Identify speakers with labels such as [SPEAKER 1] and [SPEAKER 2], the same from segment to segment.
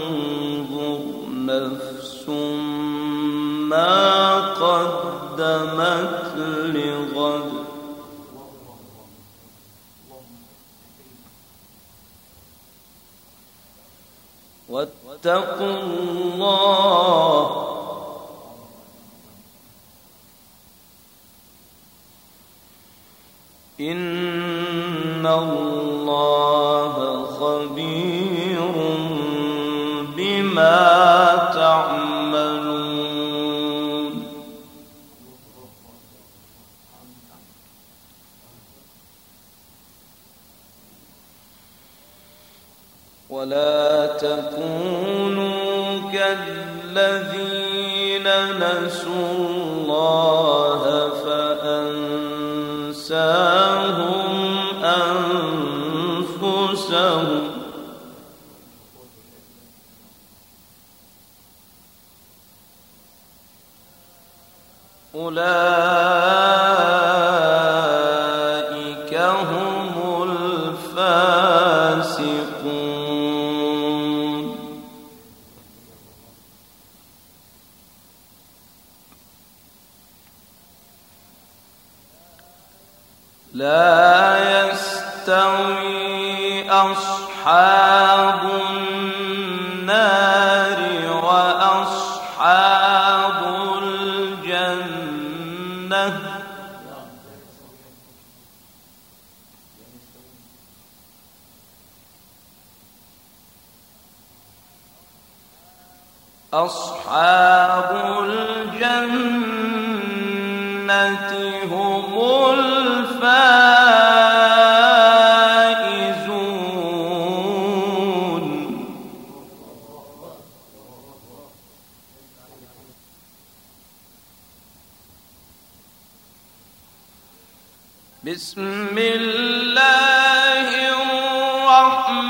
[SPEAKER 1] ولتنظر نفس ما قدمت لغد. واتقوا الله. إن الله تعملون. ولا تكونوا كالذين نسوا الله أولئك أصحاب الجنة. بسم الله الرحمن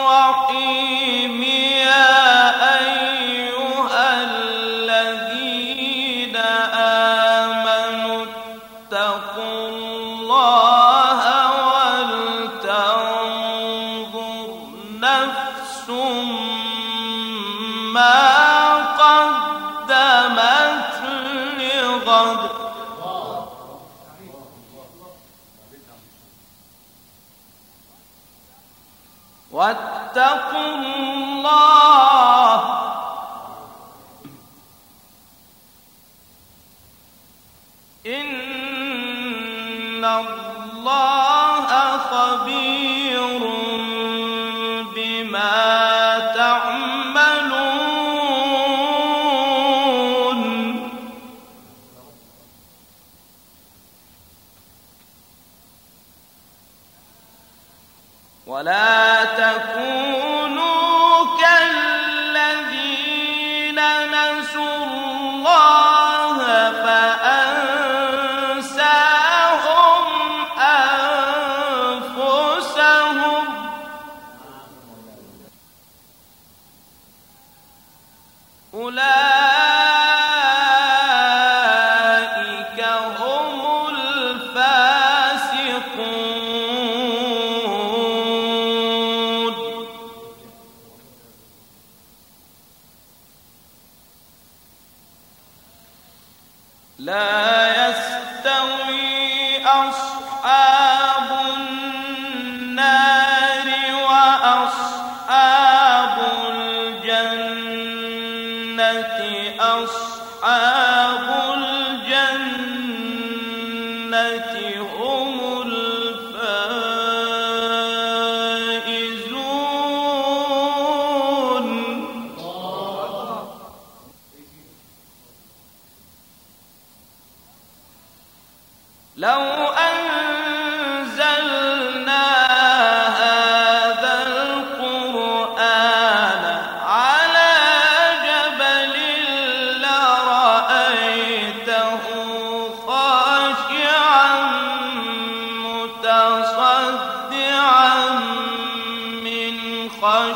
[SPEAKER 1] الرحيم. يا أيها الذين آمنوا اتقوا الله ولتنظر نفس ما قدمت لغد واتقوا الله ولا تكونوا لو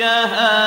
[SPEAKER 1] جهنم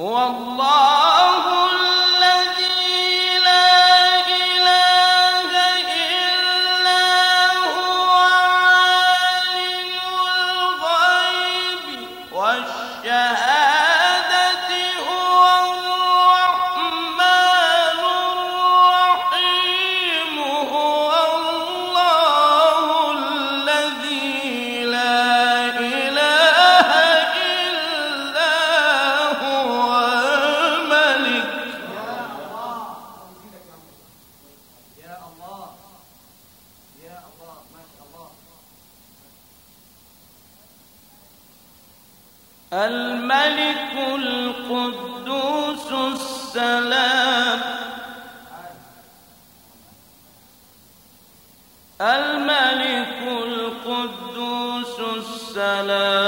[SPEAKER 1] هو الله الملك القدوس السلام.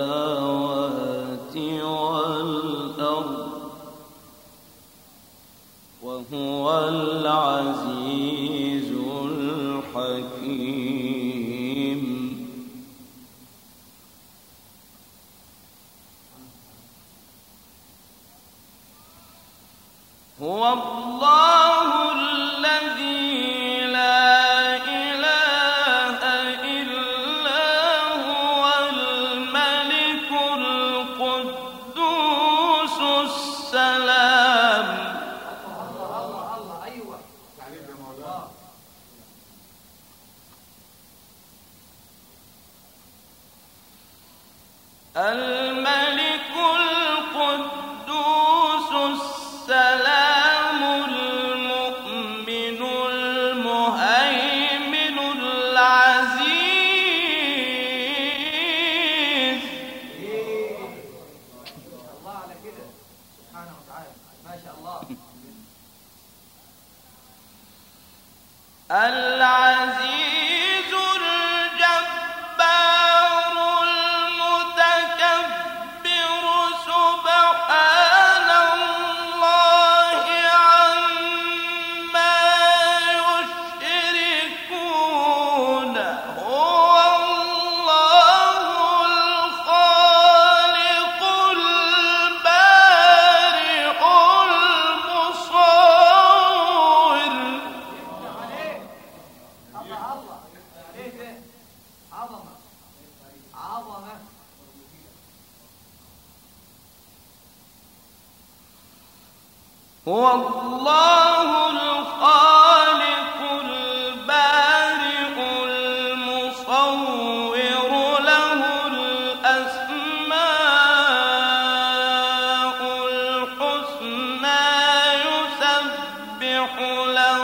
[SPEAKER 1] القدوس السلام ألا قلوبهم